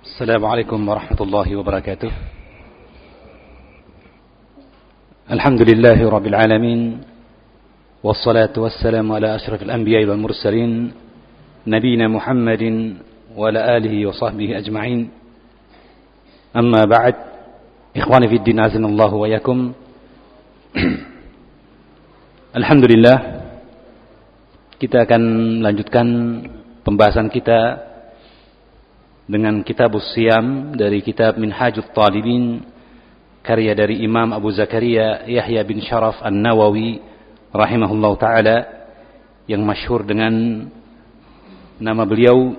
السلام عليكم ورحمة الله وبركاته. الحمد لله رب العالمين والصلاة والسلام على أشرف الأنبياء والمرسلين نبينا محمد وعلى آله وصحبه أجمعين. أما بعد إخواني في الدين عزنا الله وإياكم. الحمد لله kita akan melanjutkan pembahasan kita dengan kitab Siam dari kitab Minhajut Talibin karya dari Imam Abu Zakaria Yahya bin Sharaf An-Nawawi rahimahullah taala yang masyhur dengan nama beliau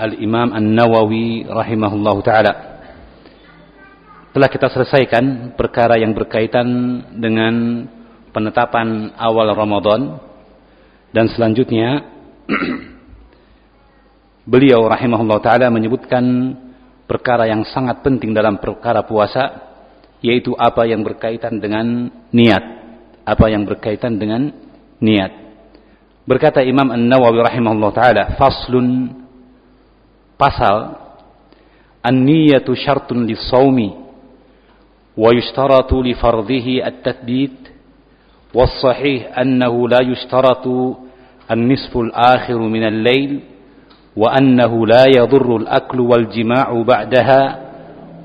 Al-Imam An-Nawawi rahimahullah taala. Telah kita selesaikan perkara yang berkaitan dengan penetapan awal Ramadan. Dan selanjutnya beliau rahimahullah taala menyebutkan perkara yang sangat penting dalam perkara puasa yaitu apa yang berkaitan dengan niat. Apa yang berkaitan dengan niat. Berkata Imam An-Nawawi rahimahullah taala faslun pasal an-niyatu syartun lis-shaumi wa yushtaratu li fardhihi at-tathbit was-sahih annahu la yushtaratu an-nisfu al-akhir min al-lail وأنه لا يضر الأكل والجماع بعدها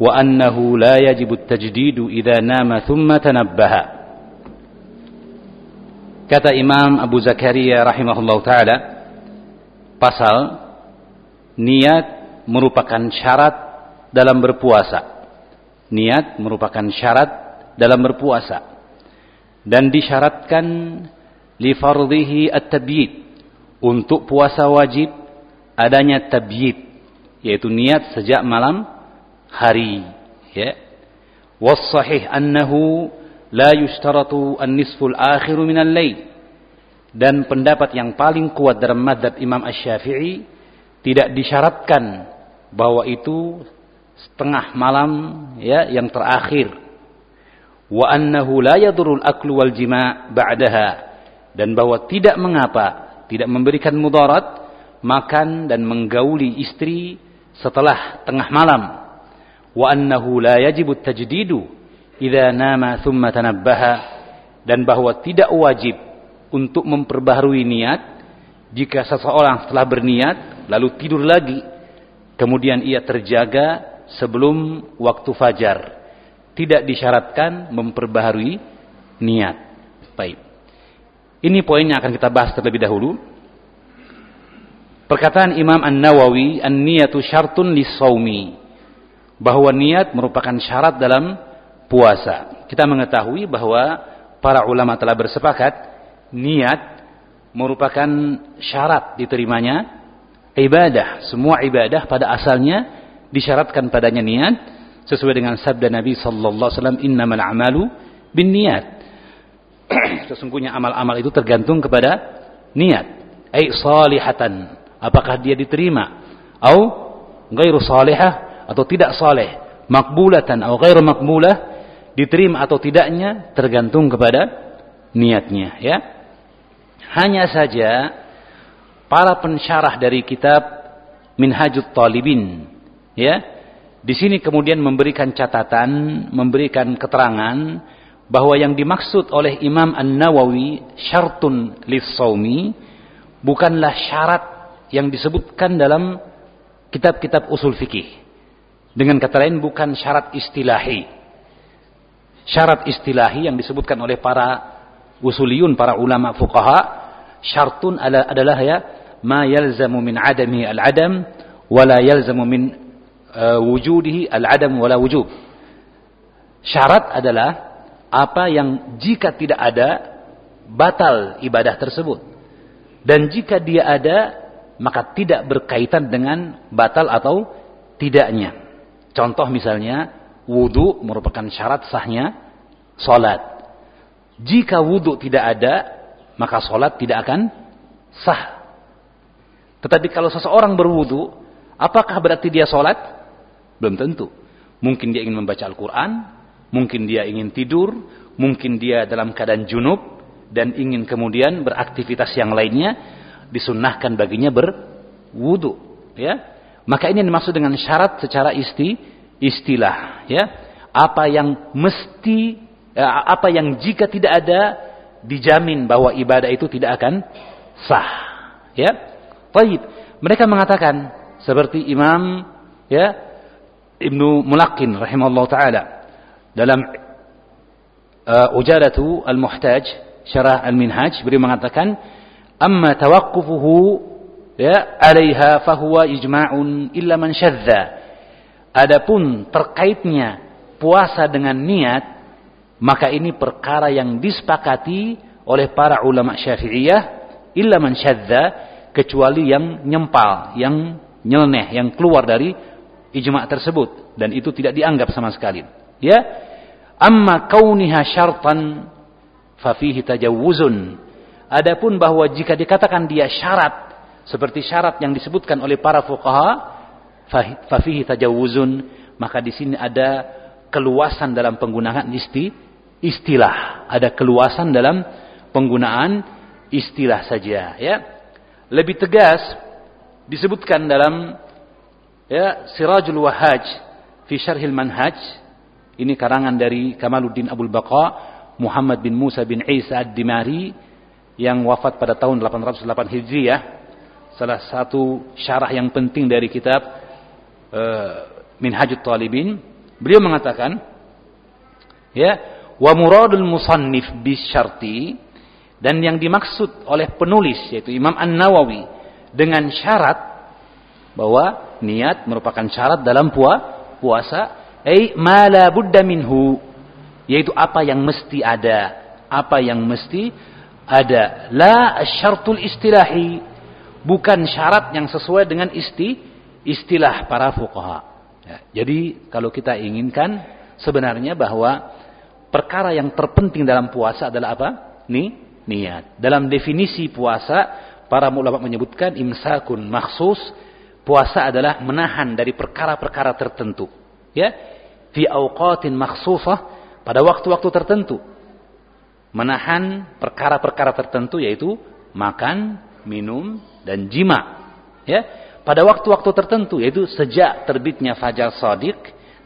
وأنه لا يجب التجديد إذا نام ثم تنبه Kata Imam Abu Zakaria rahimahullah taala pasal niat merupakan syarat dalam berpuasa. Niat merupakan syarat dalam berpuasa dan disyaratkan li fardhihi at-tabyid untuk puasa wajib adanya tabyid yaitu niat sejak malam hari ya. Was sahih annahu la yushtaratu an-nisful akhir min al-lail dan pendapat yang paling kuat dalam mazhab Imam Asy-Syafi'i tidak disyaratkan bahwa itu setengah malam ya yang terakhir. Wa annahu la yadurul aklu wal jima' ba'daha. Dan bahwa tidak mengapa tidak memberikan mudarat makan dan menggauli istri setelah tengah malam. Wa annahu la yajibu tajdidu idza nama thumma tanabbaha. Dan bahwa tidak wajib untuk memperbaharui niat jika seseorang setelah berniat lalu tidur lagi kemudian ia terjaga sebelum waktu fajar. Tidak disyaratkan memperbaharui niat. Baik. Ini poin yang akan kita bahas terlebih dahulu Perkataan Imam An-Nawawi, an-niyatu syartun lis-saumi. Bahwa niat merupakan syarat dalam puasa. Kita mengetahui bahwa para ulama telah bersepakat niat merupakan syarat diterimanya ibadah. Semua ibadah pada asalnya disyaratkan padanya niat sesuai dengan sabda Nabi sallallahu alaihi wasallam innamal a'malu binniyat. Sesungguhnya amal-amal itu tergantung kepada niat. Ai salihatan apakah dia diterima? Atau ghairu salihah atau tidak saleh? Makbulatan atau ghairu makbulah diterima atau tidaknya tergantung kepada niatnya ya. Hanya saja para pensyarah dari kitab Minhajut Talibin ya di sini kemudian memberikan catatan memberikan keterangan bahwa yang dimaksud oleh Imam An-Nawawi syartun lis-saumi bukanlah syarat yang disebutkan dalam kitab-kitab usul fikih. Dengan kata lain bukan syarat istilahi. Syarat istilahi yang disebutkan oleh para usuliyun, para ulama fuqaha, syartun adalah ya ma yalzamu min adami al-adam wala yalzamu min uh, wujudihi al-adam wala wujub. Syarat adalah apa yang jika tidak ada batal ibadah tersebut. Dan jika dia ada maka tidak berkaitan dengan batal atau tidaknya. Contoh misalnya, wudhu merupakan syarat sahnya solat. Jika wudhu tidak ada, maka solat tidak akan sah. Tetapi kalau seseorang berwudhu, apakah berarti dia solat? Belum tentu. Mungkin dia ingin membaca Al-Quran, mungkin dia ingin tidur, mungkin dia dalam keadaan junub, dan ingin kemudian beraktivitas yang lainnya, disunnahkan baginya berwudu ya Maka ini dimaksud dengan syarat secara isti, istilah, ya. Apa yang mesti eh, apa yang jika tidak ada dijamin bahwa ibadah itu tidak akan sah. Ya. Baik. Mereka mengatakan seperti Imam ya Ibnu Mulakin rahimahullah taala dalam uh, Ujadatu Al-Muhtaj Syarah Al-Minhaj beliau mengatakan tawaqqufuhu ya alaiha fahuwa ijma'un illa man syadza. Adapun terkaitnya puasa dengan niat maka ini perkara yang disepakati oleh para ulama Syafi'iyah illa man syadza kecuali yang nyempal yang nyeleneh yang keluar dari ijma' tersebut. Dan itu tidak dianggap sama sekali. Ya amma kauniha syartan fafihi tajawuzun adapun bahwa jika dikatakan dia syarat seperti syarat yang disebutkan oleh para fuqaha fafihi tajawuzun maka di sini ada keluasan dalam penggunaan isti, istilah. Ada keluasan dalam penggunaan istilah saja ya. Lebih tegas disebutkan dalam ya Sirajul Wahaj fi Syarhil Manhaj ini karangan dari Kamaluddin Abdul Baqa Muhammad bin Musa bin Isa Ad-Dimari yang wafat pada tahun 808 Hijriah salah satu syarah yang penting dari kitab uh, Minhajut Talibin beliau mengatakan ya wa muradul musannif bisyarti dan yang dimaksud oleh penulis yaitu Imam An-Nawawi dengan syarat bahwa niat merupakan syarat dalam puasa ai ma yaitu apa yang mesti ada apa yang mesti ada la syartul istilahi bukan syarat yang sesuai dengan isti, istilah para fuqaha. Ya, jadi kalau kita inginkan sebenarnya bahwa perkara yang terpenting dalam puasa adalah apa? Ni, niat. Dalam definisi puasa, para ulama menyebutkan imsakun maksus, puasa adalah menahan dari perkara-perkara tertentu. Ya, fi awqatin maksusah pada waktu-waktu tertentu. Menahan perkara-perkara tertentu yaitu makan, minum, dan jima. Ya, pada waktu-waktu tertentu yaitu sejak terbitnya fajar sodik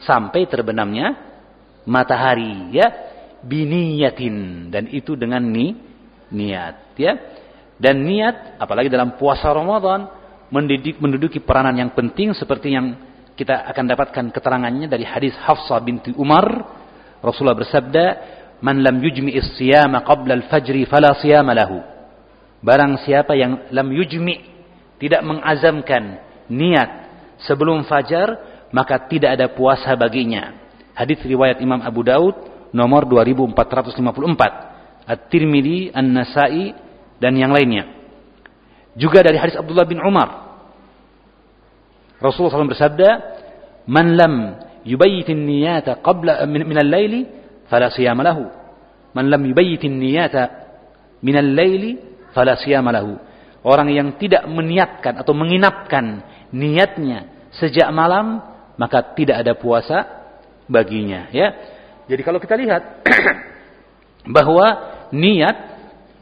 sampai terbenamnya matahari ya. Biniyatin dan itu dengan ni niat ya. Dan niat apalagi dalam puasa Ramadan mendidik, menduduki peranan yang penting seperti yang kita akan dapatkan keterangannya dari hadis Hafsah binti Umar. Rasulullah bersabda man lam yujmi as-siyama qabla al-fajri fala siyama lahu Barang siapa yang lam yujmi tidak mengazamkan niat sebelum fajar maka tidak ada puasa baginya. Hadis riwayat Imam Abu Daud nomor 2454. At-Tirmidzi, An-Nasa'i dan yang lainnya. Juga dari hadis Abdullah bin Umar. Rasulullah SAW bersabda, "Man lam yubayyitin niyata qabla min, min al-laili fala siyama lahu." Man lam yubayyitin niyata min al-laili fala siyamalahu. Orang yang tidak meniatkan atau menginapkan niatnya sejak malam, maka tidak ada puasa baginya, ya. Jadi kalau kita lihat bahwa niat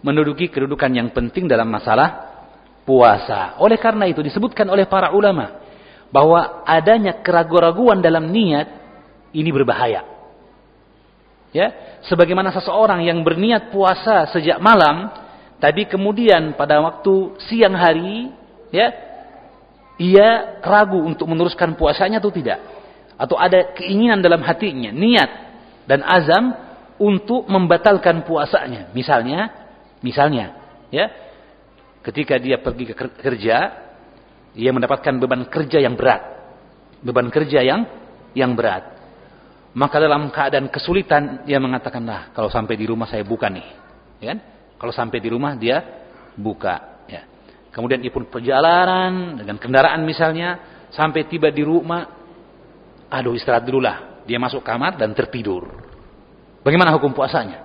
menduduki kedudukan yang penting dalam masalah puasa. Oleh karena itu disebutkan oleh para ulama bahwa adanya keraguan-raguan dalam niat ini berbahaya. Ya, sebagaimana seseorang yang berniat puasa sejak malam tapi kemudian pada waktu siang hari, ya, ia ragu untuk meneruskan puasanya atau tidak. Atau ada keinginan dalam hatinya, niat dan azam untuk membatalkan puasanya. Misalnya, misalnya, ya, ketika dia pergi ke kerja, ia mendapatkan beban kerja yang berat. Beban kerja yang yang berat. Maka dalam keadaan kesulitan, ia mengatakan, nah, kalau sampai di rumah saya buka nih. Ya kan? Kalau sampai di rumah dia buka. Ya. Kemudian dia pun perjalanan dengan kendaraan misalnya sampai tiba di rumah, aduh istirahat dulu lah. Dia masuk kamar dan tertidur. Bagaimana hukum puasanya?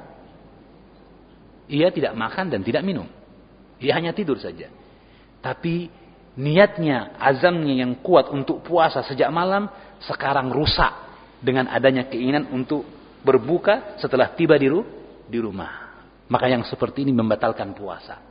Ia tidak makan dan tidak minum. Ia hanya tidur saja. Tapi niatnya, azamnya yang kuat untuk puasa sejak malam sekarang rusak dengan adanya keinginan untuk berbuka setelah tiba di, di rumah. Maka yang seperti ini membatalkan puasa.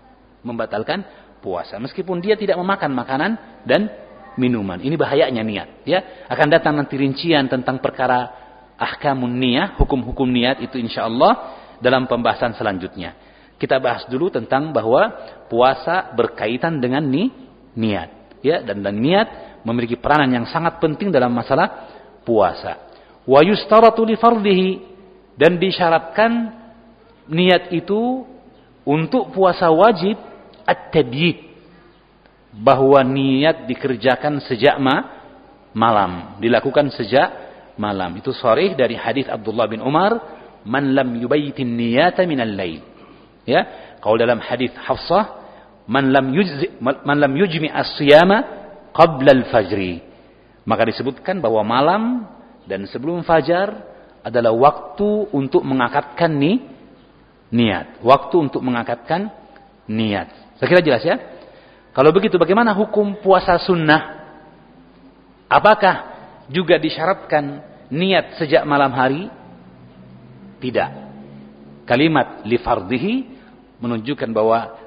Membatalkan puasa. Meskipun dia tidak memakan makanan dan minuman. Ini bahayanya niat, ya. Akan datang nanti rincian tentang perkara ahkamun niyah, hukum-hukum niat itu insyaallah dalam pembahasan selanjutnya. Kita bahas dulu tentang bahwa puasa berkaitan dengan ni, niat, ya, dan, dan niat memiliki peranan yang sangat penting dalam masalah puasa. Wa yustaratu li fardhihi dan disyaratkan niat itu untuk puasa wajib at-tabyid bahwa niat dikerjakan sejak ma malam, dilakukan sejak malam. Itu sharih dari hadis Abdullah bin Umar, "Man lam yubayyitin niyata minal lail." Ya, kalau dalam hadis Hafsah, "Man lam yujzi man lam yujmi as-siyama qabla al-fajri." Maka disebutkan bahwa malam dan sebelum fajar adalah waktu untuk mengakatkan ni niat, waktu untuk mengakatkan niat. Saya kira jelas ya? Kalau begitu bagaimana hukum puasa sunnah? Apakah juga disyaratkan niat sejak malam hari? Tidak. Kalimat li fardhihi menunjukkan bahwa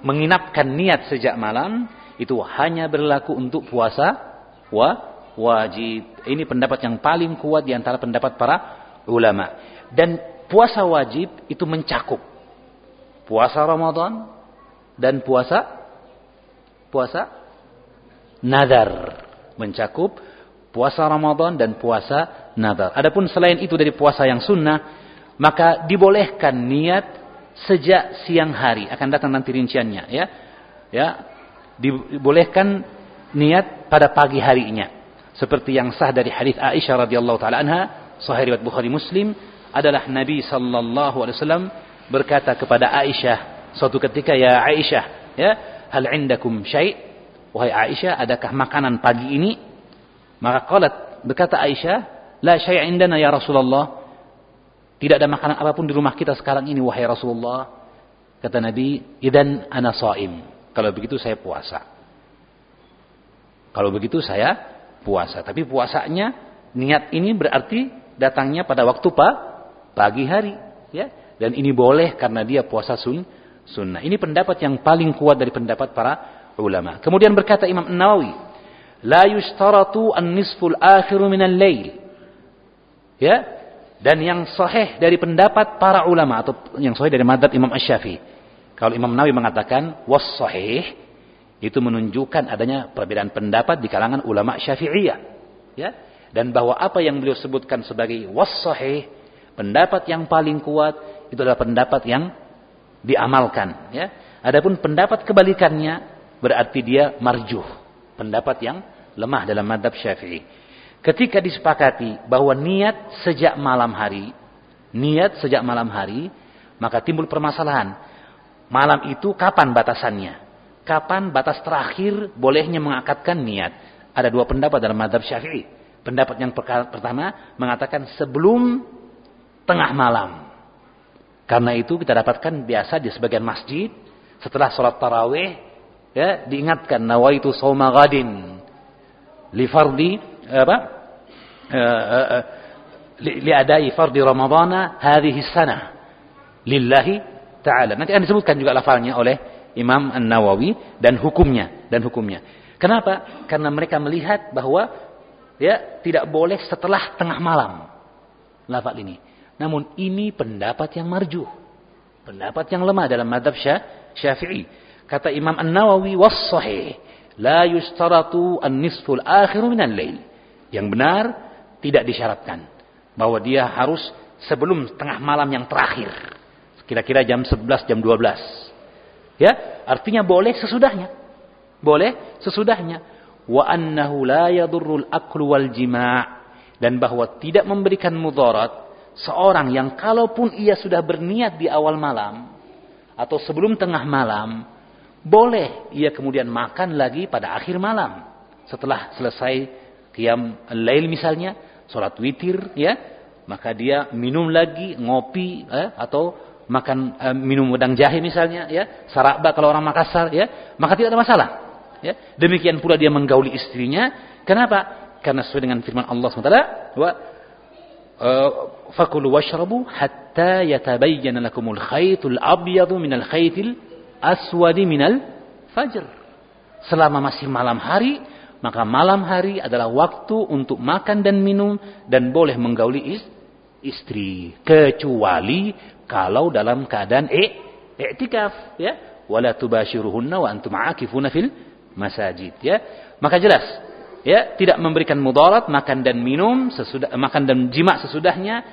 menginapkan niat sejak malam itu hanya berlaku untuk puasa wa wajib. Ini pendapat yang paling kuat di antara pendapat para ulama. Dan puasa wajib itu mencakup puasa Ramadan dan puasa puasa nadar mencakup puasa Ramadan dan puasa nadar. Adapun selain itu dari puasa yang sunnah, maka dibolehkan niat sejak siang hari. Akan datang nanti rinciannya, ya. Ya, dibolehkan niat pada pagi harinya. Seperti yang sah dari hadis Aisyah radhiyallahu taala anha, sahih riwayat Bukhari Muslim, adalah Nabi sallallahu alaihi wasallam berkata kepada Aisyah suatu ketika ya Aisyah, ya, hal indakum syai' wahai Aisyah adakah makanan pagi ini? Maka qalat berkata Aisyah la syai' indana ya Rasulullah. Tidak ada makanan apa pun di rumah kita sekarang ini wahai Rasulullah. Kata Nabi idan ana shaim kalau begitu saya puasa. Kalau begitu saya puasa tapi puasanya niat ini berarti datangnya pada waktu pa, pagi hari ya dan ini boleh karena dia puasa sun sunnah. Ini pendapat yang paling kuat dari pendapat para ulama. Kemudian berkata Imam Nawawi, la yustaratu an-nisful akhiru minal lail. Ya, dan yang sahih dari pendapat para ulama atau yang sahih dari madhab Imam Asy-Syafi'i. Kalau Imam Nawawi mengatakan was sahih itu menunjukkan adanya perbedaan pendapat di kalangan ulama Syafi'iyah. Ya. Dan bahwa apa yang beliau sebutkan sebagai was sahih, pendapat yang paling kuat itu adalah pendapat yang diamalkan ya adapun pendapat kebalikannya berarti dia marjuh pendapat yang lemah dalam madhab syafi'i ketika disepakati bahwa niat sejak malam hari niat sejak malam hari maka timbul permasalahan malam itu kapan batasannya kapan batas terakhir bolehnya mengakatkan niat? Ada dua pendapat dalam madhab syafi'i. Pendapat yang pertama mengatakan sebelum tengah malam. Karena itu kita dapatkan biasa di sebagian masjid setelah sholat tarawih ya diingatkan nawaitu sauma ghadin li fardi apa uh, uh, uh, li, li adai fardi ramadhana hadhihi sana lillahi taala. Nanti akan disebutkan juga lafalnya oleh Imam An-Nawawi dan hukumnya dan hukumnya kenapa karena mereka melihat bahwa ya tidak boleh setelah tengah malam lafal ini namun ini pendapat yang marjuh. Pendapat yang lemah dalam madhab syafi'i. Kata Imam An-Nawawi, was sahih. La yustaratu an-nisful akhiru minal lail. Yang benar, tidak disyaratkan. Bahwa dia harus sebelum tengah malam yang terakhir. Kira-kira jam 11, jam 12. Ya, artinya boleh sesudahnya. Boleh sesudahnya. Wa annahu la yadurrul aklu wal jima' dan bahwa tidak memberikan mudarat seorang yang kalaupun ia sudah berniat di awal malam atau sebelum tengah malam, boleh ia kemudian makan lagi pada akhir malam. Setelah selesai qiyam lail misalnya, sholat witir ya, maka dia minum lagi, ngopi eh, atau makan eh, minum wedang jahe misalnya ya, saraba kalau orang Makassar ya, maka tidak ada masalah. Ya. Demikian pula dia menggauli istrinya. Kenapa? Karena sesuai dengan firman Allah SWT, wa uh, fakulu washrabu hatta yatabayyana lakumul khaytul abyadu minal khaytil aswadi minal fajr. Selama masih malam hari, maka malam hari adalah waktu untuk makan dan minum dan boleh menggauli istri kecuali kalau dalam keadaan e i'tikaf ya. Wala tubashiruhunna wa antum aakifuna fil masajid ya. Maka jelas ya tidak memberikan mudarat makan dan minum sesudah makan dan jima sesudahnya.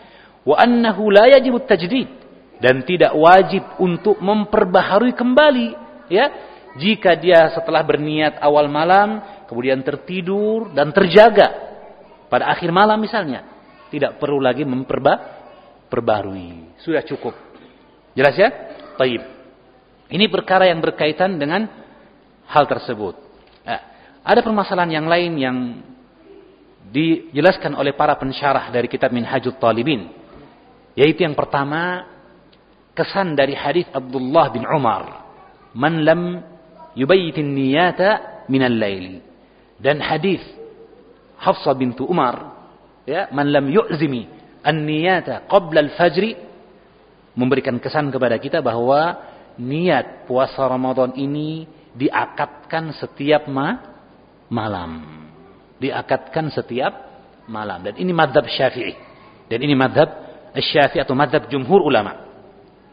Wa annahu la yajibu tajdid. Dan tidak wajib untuk memperbaharui kembali ya. Jika dia setelah berniat awal malam kemudian tertidur dan terjaga pada akhir malam misalnya tidak perlu lagi memperbaharui sudah cukup jelas ya taib ini perkara yang berkaitan dengan hal tersebut ada permasalahan yang lain yang dijelaskan oleh para pensyarah dari kitab Minhajul Talibin. Yaitu yang pertama, kesan dari hadis Abdullah bin Umar. Man lam yubayitin niyata minal laili. Dan hadis Hafsah bintu Umar. Ya, man lam yu'zimi an-niyata qabla al-fajri. Memberikan kesan kepada kita bahwa niat puasa Ramadan ini diakatkan setiap ma malam. Diakatkan setiap malam. Dan ini madhab syafi'i. Dan ini madhab syafi'i atau madhab jumhur ulama.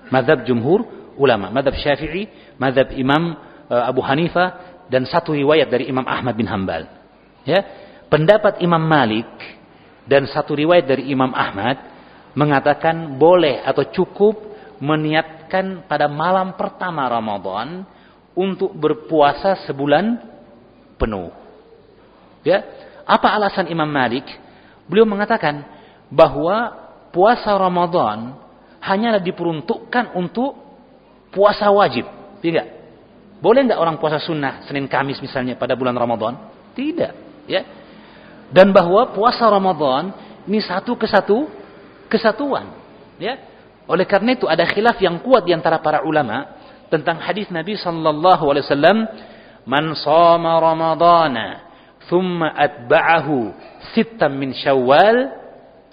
Madhab jumhur ulama. Madhab syafi'i, madhab imam uh, Abu Hanifah, dan satu riwayat dari Imam Ahmad bin Hambal. Ya, pendapat Imam Malik dan satu riwayat dari Imam Ahmad mengatakan boleh atau cukup meniatkan pada malam pertama Ramadan untuk berpuasa sebulan penuh. Ya, apa alasan Imam Malik? Beliau mengatakan bahwa puasa Ramadan hanyalah diperuntukkan untuk puasa wajib, tidak? Boleh nggak orang puasa sunnah Senin Kamis misalnya pada bulan Ramadan? Tidak, ya. Dan bahwa puasa Ramadan ini satu kesatu kesatuan, ya. Oleh karena itu ada khilaf yang kuat di antara para ulama tentang hadis Nabi sallallahu alaihi wasallam, "Man shoma Ramadana thumma atba'ahu sittam min syawal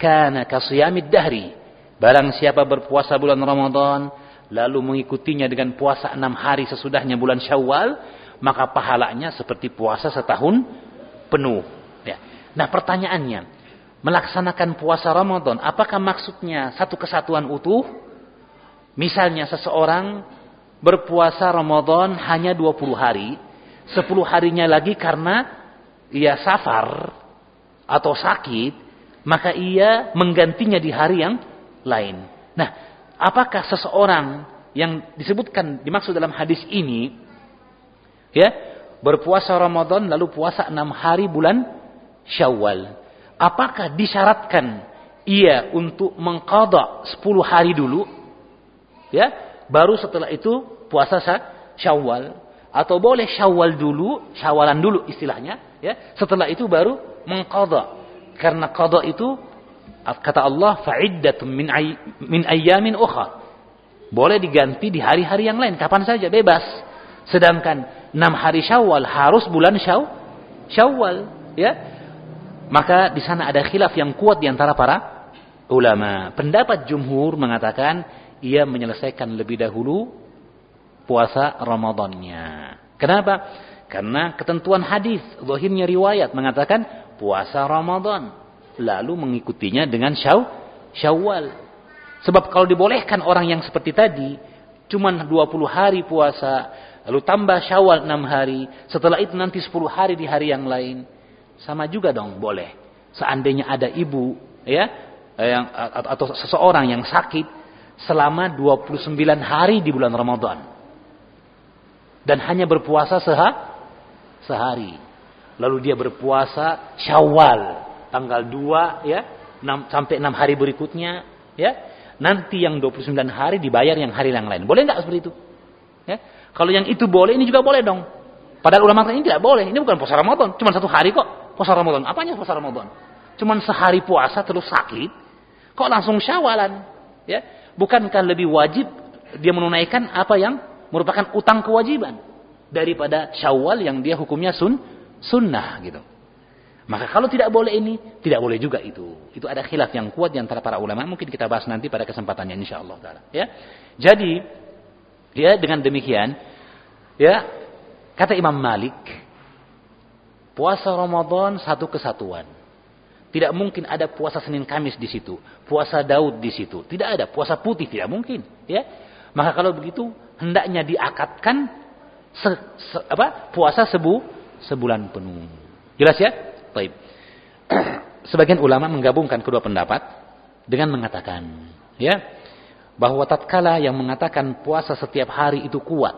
kana kasiyamid dahri barang siapa berpuasa bulan Ramadan lalu mengikutinya dengan puasa enam hari sesudahnya bulan syawal maka pahalanya seperti puasa setahun penuh. Nah pertanyaannya melaksanakan puasa Ramadan apakah maksudnya satu kesatuan utuh misalnya seseorang berpuasa Ramadan hanya 20 hari 10 harinya lagi karena ia safar atau sakit, maka ia menggantinya di hari yang lain. Nah, apakah seseorang yang disebutkan dimaksud dalam hadis ini ya berpuasa Ramadan lalu puasa enam hari bulan Syawal apakah disyaratkan ia untuk mengqadha 10 hari dulu ya baru setelah itu puasa Syawal atau boleh syawal dulu, syawalan dulu istilahnya, ya. Setelah itu baru mengqadha. Karena qadha itu kata Allah fa'iddatun min ay, min ayyamin ukhra. Boleh diganti di hari-hari yang lain kapan saja bebas. Sedangkan enam hari Syawal harus bulan syaw, Syawal, ya. Maka di sana ada khilaf yang kuat di antara para ulama. Pendapat jumhur mengatakan ia menyelesaikan lebih dahulu puasa Ramadannya. Kenapa? Karena ketentuan hadis, zahirnya riwayat mengatakan puasa Ramadan, lalu mengikutinya dengan syaw, Syawal. Sebab kalau dibolehkan orang yang seperti tadi, cuma 20 hari puasa, lalu tambah Syawal 6 hari, setelah itu nanti 10 hari di hari yang lain, sama juga dong boleh. Seandainya ada ibu ya yang atau seseorang yang sakit selama 29 hari di bulan Ramadan dan hanya berpuasa seha, sehari. Lalu dia berpuasa Syawal tanggal 2 ya, 6, sampai 6 hari berikutnya ya. Nanti yang 29 hari dibayar yang hari yang lain. Boleh enggak seperti itu? Ya. Kalau yang itu boleh, ini juga boleh dong. Padahal ulama ini tidak boleh. Ini bukan puasa Ramadan, cuma satu hari kok puasa Ramadan. Apanya puasa Ramadan? Cuma sehari puasa terus sakit, kok langsung syawalan? Ya, bukankah lebih wajib dia menunaikan apa yang merupakan utang kewajiban daripada syawal yang dia hukumnya sun sunnah gitu. Maka kalau tidak boleh ini, tidak boleh juga itu. Itu ada khilaf yang kuat di antara para ulama. Mungkin kita bahas nanti pada kesempatannya insyaallah taala, ya. Jadi, ya dengan demikian, ya kata Imam Malik, Puasa Ramadan satu kesatuan. Tidak mungkin ada puasa Senin Kamis di situ, puasa Daud di situ. Tidak ada puasa putih tidak mungkin, ya. Maka kalau begitu hendaknya diakatkan se, se, apa? puasa sebu sebulan penuh. Jelas ya? Baik. Sebagian ulama menggabungkan kedua pendapat dengan mengatakan, ya, bahwa tatkala yang mengatakan puasa setiap hari itu kuat,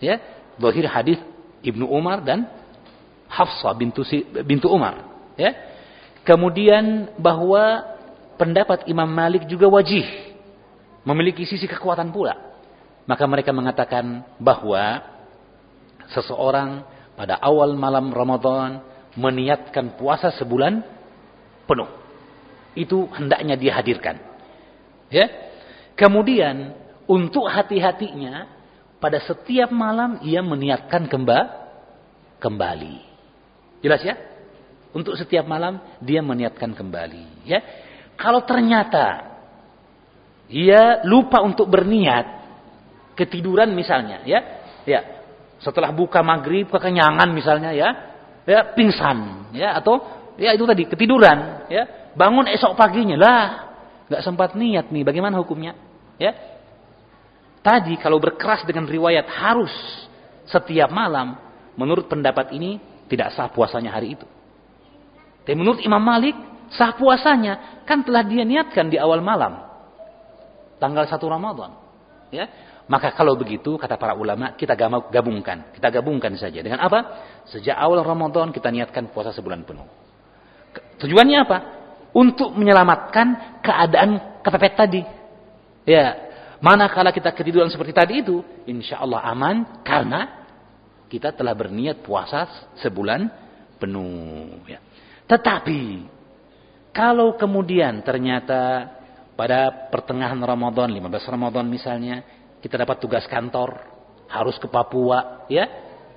ya, zahir hadis Ibnu Umar dan Hafsah bintu bintu Umar, ya Kemudian bahwa pendapat Imam Malik juga wajih. Memiliki sisi kekuatan pula. Maka mereka mengatakan bahwa seseorang pada awal malam Ramadan meniatkan puasa sebulan penuh. Itu hendaknya dia hadirkan. Ya. Kemudian untuk hati-hatinya pada setiap malam ia meniatkan kembali. Jelas ya? Untuk setiap malam dia meniatkan kembali. Ya, kalau ternyata ia lupa untuk berniat, ketiduran misalnya, ya, ya, setelah buka maghrib kekenyangan misalnya, ya, ya pingsan, ya, atau ya itu tadi ketiduran, ya, bangun esok paginya lah, nggak sempat niat nih, bagaimana hukumnya, ya? Tadi kalau berkeras dengan riwayat harus setiap malam, menurut pendapat ini tidak sah puasanya hari itu. Tapi menurut Imam Malik, sah puasanya kan telah dia niatkan di awal malam. Tanggal 1 Ramadan. Ya. Maka kalau begitu kata para ulama kita gabungkan, kita gabungkan saja dengan apa? Sejak awal Ramadan kita niatkan puasa sebulan penuh. Tujuannya apa? Untuk menyelamatkan keadaan kepepet tadi. Ya, manakala kita ketiduran seperti tadi itu, insya Allah aman karena kita telah berniat puasa sebulan penuh. Ya. Tetapi kalau kemudian ternyata pada pertengahan Ramadan, 15 Ramadan misalnya, kita dapat tugas kantor, harus ke Papua, ya,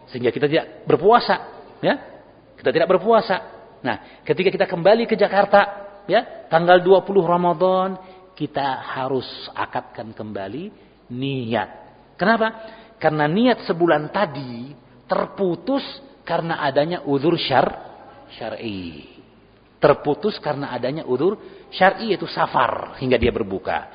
sehingga kita tidak berpuasa, ya, kita tidak berpuasa. Nah, ketika kita kembali ke Jakarta, ya, tanggal 20 Ramadan, kita harus akadkan kembali niat. Kenapa? Karena niat sebulan tadi terputus karena adanya udur syar syar'i. Terputus karena adanya udur syar'i yaitu safar hingga dia berbuka.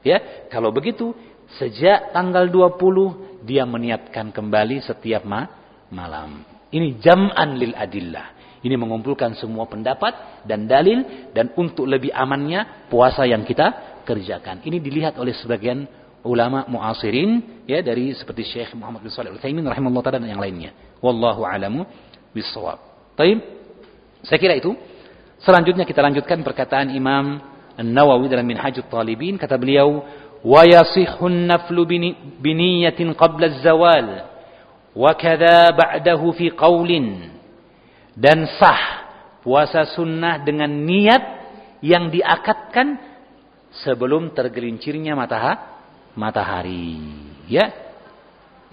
Ya, kalau begitu sejak tanggal 20 dia meniatkan kembali setiap ma malam. Ini jam'an lil adillah. Ini mengumpulkan semua pendapat dan dalil dan untuk lebih amannya puasa yang kita kerjakan. Ini dilihat oleh sebagian ulama muasirin ya dari seperti Syekh Muhammad bin Shalih Al-Utsaimin rahimahullah taala dan yang lainnya. Wallahu alamu bissawab. Baik. Saya kira itu. Selanjutnya kita lanjutkan perkataan Imam An-Nawawi dalam Minhajut Talibin kata beliau wa yasihun naflu biniyatin qabla az-zawal wa kadza ba'dahu fi qaulin dan sah puasa sunnah dengan niat yang diakatkan sebelum tergelincirnya matahari Ya.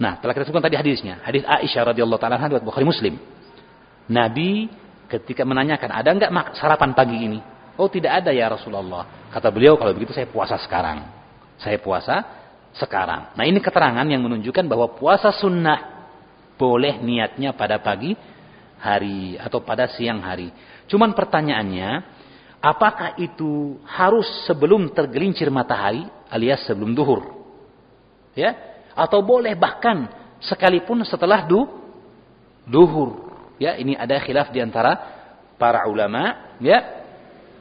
Nah, telah kita sebutkan tadi hadisnya. Hadis Aisyah radhiyallahu taala anha Bukhari Muslim. Nabi ketika menanyakan, ada enggak sarapan pagi ini? Oh tidak ada ya Rasulullah. Kata beliau, kalau begitu saya puasa sekarang. Saya puasa sekarang. Nah ini keterangan yang menunjukkan bahwa puasa sunnah boleh niatnya pada pagi hari atau pada siang hari. Cuman pertanyaannya, apakah itu harus sebelum tergelincir matahari alias sebelum duhur? Ya? Atau boleh bahkan sekalipun setelah du, duhur. Ya, ini ada khilaf di antara para ulama, ya.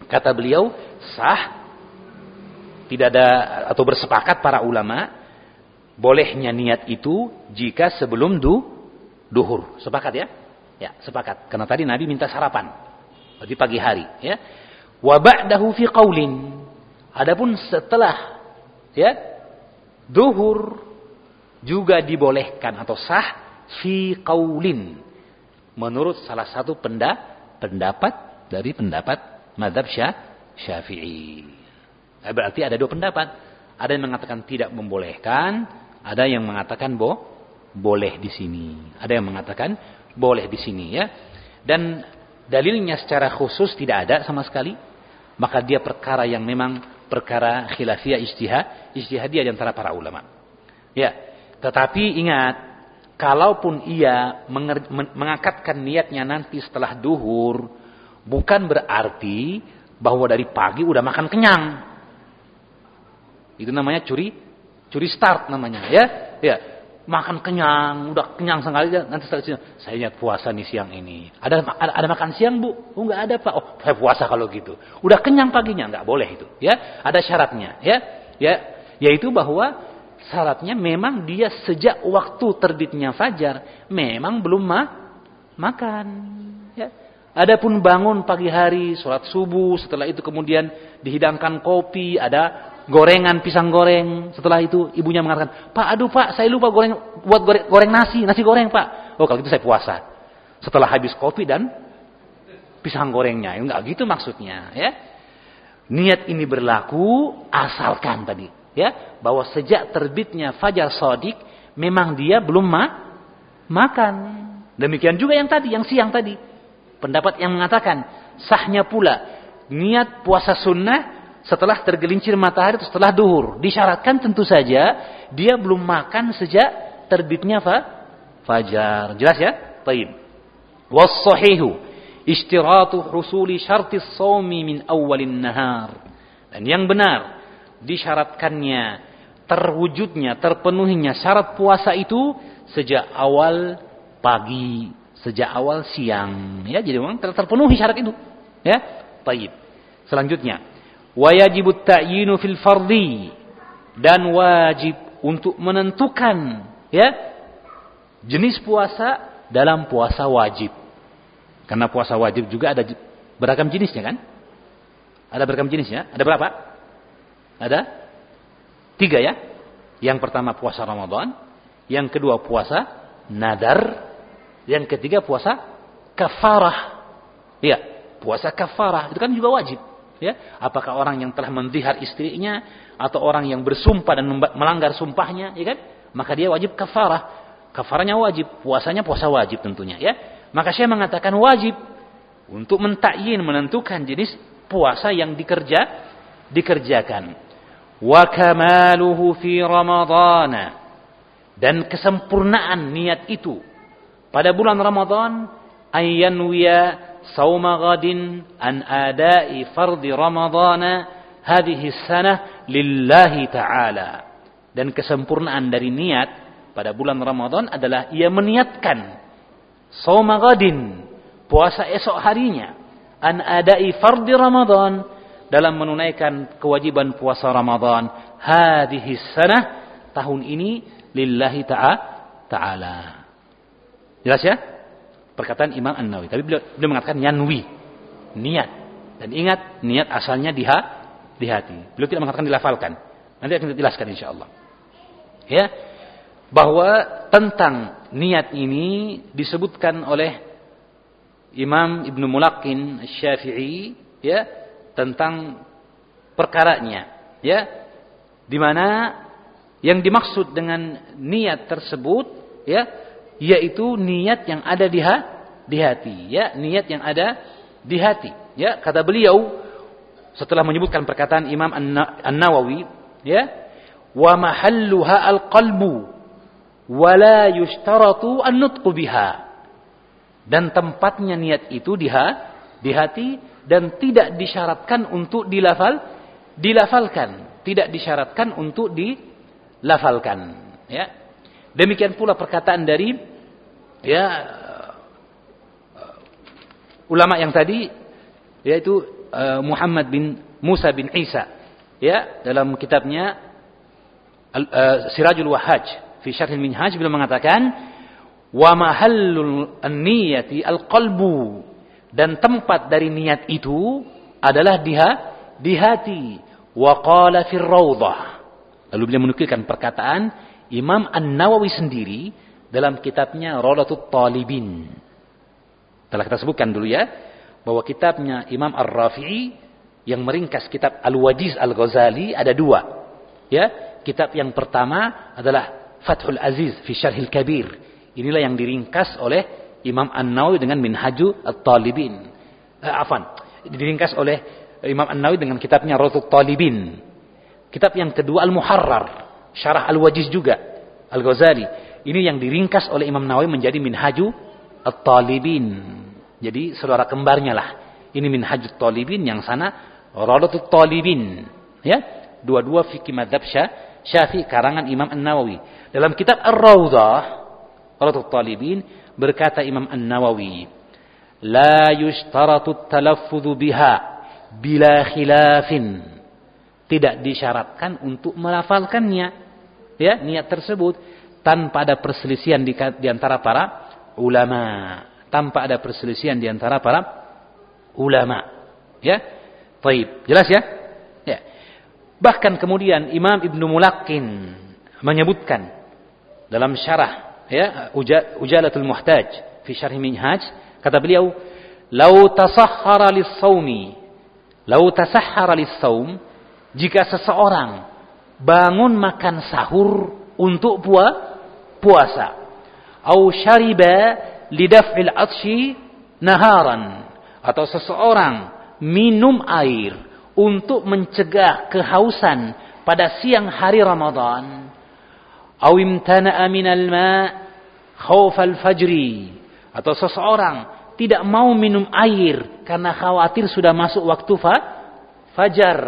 Kata beliau, sah tidak ada atau bersepakat para ulama bolehnya niat itu jika sebelum du duhur. Sepakat ya? Ya, sepakat. Karena tadi Nabi minta sarapan di pagi hari, ya. Wa ba'dahu fi qaulin. Adapun setelah ya duhur juga dibolehkan atau sah fi qaulin menurut salah satu pendapat dari pendapat madhab syafi'i. Nah, berarti ada dua pendapat. Ada yang mengatakan tidak membolehkan, ada yang mengatakan bo boleh di sini. Ada yang mengatakan boleh di sini ya. Dan dalilnya secara khusus tidak ada sama sekali. Maka dia perkara yang memang perkara khilafiyah ijtihad, ijtihadiyah di antara para ulama. Ya, tetapi ingat kalaupun ia mengangkatkan niatnya nanti setelah duhur, bukan berarti bahwa dari pagi udah makan kenyang. Itu namanya curi curi start namanya ya. Ya, makan kenyang, udah kenyang sekali nanti setelah saya ingat puasa nih siang ini. Ada ada, ada makan siang, Bu? Oh, enggak ada, Pak. Oh, saya puasa kalau gitu. Udah kenyang paginya, enggak boleh itu, ya. Ada syaratnya, ya. Ya, yaitu bahwa syaratnya memang dia sejak waktu terbitnya fajar memang belum ma makan ya adapun bangun pagi hari sholat subuh setelah itu kemudian dihidangkan kopi ada gorengan pisang goreng. Setelah itu ibunya mengatakan pak aduh pak saya lupa goreng buat goreng, goreng nasi nasi goreng pak. Oh kalau gitu saya puasa. Setelah habis kopi dan pisang gorengnya. Enggak gitu maksudnya ya. Niat ini berlaku asalkan tadi ya. Bahwa sejak terbitnya fajar sodik memang dia belum ma makan. Demikian juga yang tadi yang siang tadi. Pendapat yang mengatakan sahnya pula niat puasa sunnah setelah tergelincir matahari atau setelah duhur disyaratkan tentu saja dia belum makan sejak terbitnya fa fajar jelas ya taib was sahihu istiratu husuli syartis sawmi min awalin nahar dan yang benar disyaratkannya, terwujudnya, terpenuhinya syarat puasa itu sejak awal pagi, sejak awal siang. Ya, jadi memang terpenuhi syarat itu. Ya, baik. Selanjutnya, wajibut ta'yinu fil fardi dan wajib untuk menentukan ya jenis puasa dalam puasa wajib. Karena puasa wajib juga ada beragam jenisnya kan? Ada beragam jenisnya. Ada berapa? Ada tiga ya. Yang pertama puasa Ramadan, yang kedua puasa nadar, yang ketiga puasa kafarah. Ya, puasa kafarah itu kan juga wajib. Ya, apakah orang yang telah mendihar istrinya atau orang yang bersumpah dan melanggar sumpahnya, ya kan? Maka dia wajib kafarah. Kafarahnya wajib, puasanya puasa wajib tentunya, ya. Maka saya mengatakan wajib untuk mentakyin menentukan jenis puasa yang dikerja dikerjakan wa kamaluhu fi ramadhan dan kesempurnaan niat itu pada bulan Ramadan ayyanwiya sauma ghadin an adai fardi ramadhana hadhihi sanah lillahi ta'ala dan kesempurnaan dari niat pada bulan Ramadan adalah ia meniatkan sauma ghadin puasa esok harinya an adai fardi Ramadan dalam menunaikan kewajiban puasa Ramadan hadhihi sanah tahun ini lillahi ta'ala. Jelas ya? Perkataan Imam An-Nawawi. Tapi beliau, beliau mengatakan yanwi, niat. Dan ingat niat asalnya di, ha, di hati. Beliau tidak mengatakan dilafalkan. Nanti akan dijelaskan insyaallah. Ya. Bahwa tentang niat ini disebutkan oleh Imam Ibnu Mulakin Syafi'i ya tentang perkaranya ya di mana yang dimaksud dengan niat tersebut ya yaitu niat yang ada di, ha, di hati. Ya niat yang ada di hati. Ya kata beliau setelah menyebutkan perkataan Imam An-Nawawi ya wa mahalluha al-qalbu wa la yushtaratu an-nutqu biha. Dan tempatnya niat itu di, ha, di hati dan tidak disyaratkan untuk dilafal dilafalkan, tidak disyaratkan untuk dilafalkan, ya. Demikian pula perkataan dari ya ulama yang tadi yaitu uh, Muhammad bin Musa bin Isa. Ya dalam kitabnya uh, Sirajul Wahhaj fi Syarh Minhaj beliau mengatakan wa mahallul niyati al-qalbu. Dan tempat dari niat itu adalah di, di hati. Wa qala fir Lalu beliau menukilkan perkataan Imam An-Nawawi sendiri dalam kitabnya Rawdatut Talibin. Telah kita sebutkan dulu ya bahwa kitabnya Imam Ar-Rafi'i yang meringkas kitab Al-Wajiz Al-Ghazali ada dua. Ya, kitab yang pertama adalah Fathul Aziz fi Syarhil Kabir. Inilah yang diringkas oleh Imam An-Nawawi dengan Minhaju At-Talibin. Eh, afan, diringkas oleh Imam An-Nawawi dengan kitabnya Rawatut Talibin. Kitab yang kedua Al-Muharrar, Syarah Al-Wajiz juga, Al-Ghazali. Ini yang diringkas oleh Imam Nawawi menjadi minhaju at-talibin. Jadi saudara kembarnya lah. Ini minhajut talibin yang sana radatut talibin. Ya, dua-dua fikih madhab Syafi'i karangan Imam An-Nawawi. Dalam kitab Ar-Rawdah, Radatut Talibin berkata Imam An-Nawawi, "La yushtaratu talaffudhu biha bila khilafin." Tidak disyaratkan untuk melafalkannya. Ya, niat tersebut tanpa ada perselisihan di, di antara para ulama, tanpa ada perselisihan di antara para ulama. Ya. Baik, jelas ya? Ya. Bahkan kemudian Imam Ibnu Mulakin menyebutkan dalam syarah ya Ujalatul Muhtaj fi Syarh Minhaj kata beliau lau tasahhara lis-saumi lau tasahhara lis-saum jika seseorang bangun makan sahur untuk pua, puasa au syariba lidaf'il atshi naharan. Atau seseorang minum air untuk mencegah kehausan pada siang hari Ramadan. Au imtana'a minal ma' khaufal fajri. Atau seseorang tidak mau minum air karena khawatir sudah masuk waktu fa fajar.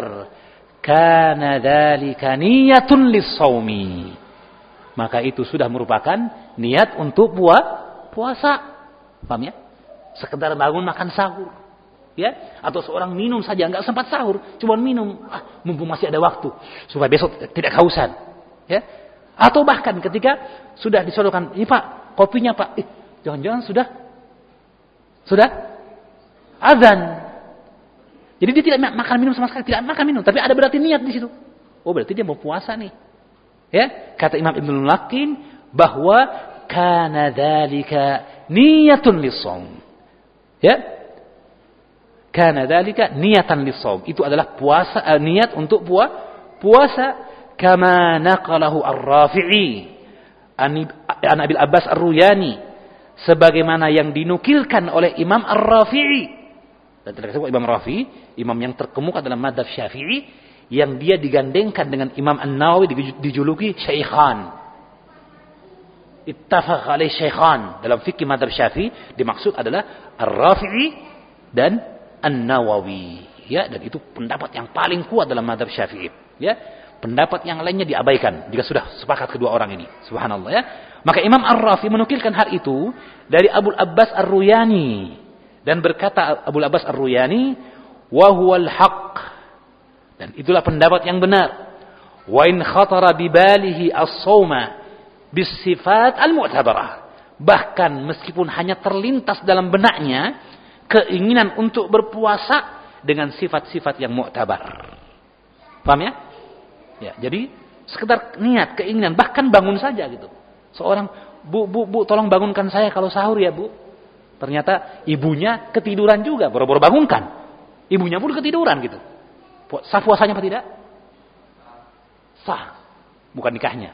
Kana dzalika niyatun lis-shaumi maka itu sudah merupakan niat untuk buat puasa. Paham ya? Sekedar bangun makan sahur. Ya? Atau seorang minum saja nggak sempat sahur cuma minum. Ah, mumpung masih ada waktu. Supaya besok tidak kehausan. Ya? Atau bahkan ketika sudah disodorkan ini pak kopinya pak. Eh, jangan-jangan sudah sudah azan. Jadi dia tidak makan minum sama sekali, tidak makan minum, tapi ada berarti niat di situ. Oh, berarti dia mau puasa nih. Ya, kata Imam Ibnu Lakin bahwa kana dzalika niyatun lis-shaum. Ya. Kana dzalika niyatan lis-shaum. Itu adalah puasa uh, niat untuk puasa puasa kama naqalahu Ar-Rafi'i an Abil Abbas Ar-Ruyani sebagaimana yang dinukilkan oleh Imam Ar-Rafi'i dan terkait Imam Rafi, imam yang terkemuka dalam madhab syafi'i, yang dia digandengkan dengan Imam An-Nawawi dijuluki Syekhan. Ittafaq alaih Syekhan. Dalam fikih madhab syafi'i, dimaksud adalah Ar-Rafi'i dan An-Nawawi. Ya, dan itu pendapat yang paling kuat dalam madhab syafi'i. Ya, pendapat yang lainnya diabaikan jika sudah sepakat kedua orang ini. Subhanallah ya. Maka Imam Ar-Rafi menukilkan hal itu dari Abu Abbas Ar-Ruyani dan berkata Abu Abbas Ar-Ruyani, "Wa huwal haqq." Dan itulah pendapat yang benar. Wa in khatara bi balihi as-sawma bis sifat al-mu'tabarah. Bahkan meskipun hanya terlintas dalam benaknya keinginan untuk berpuasa dengan sifat-sifat yang mu'tabar. Paham ya? Ya, jadi sekedar niat, keinginan, bahkan bangun saja gitu. Seorang, "Bu, Bu, Bu, tolong bangunkan saya kalau sahur ya, Bu." Ternyata ibunya ketiduran juga, boro-boro bangunkan. Ibunya pun ketiduran gitu. Sah puasanya apa tidak? Sah. Bukan nikahnya.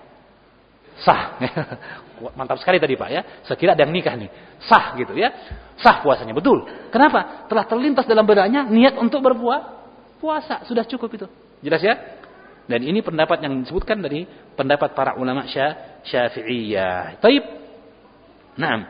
Sah. Mantap sekali tadi Pak ya. Sekira ada yang nikah nih. Sah gitu ya. Sah puasanya. Betul. Kenapa? Telah terlintas dalam benaknya niat untuk berpuasa. Puasa. Sudah cukup itu. Jelas ya? Dan ini pendapat yang disebutkan dari pendapat para ulama syafi'iyah. Taib. Nah.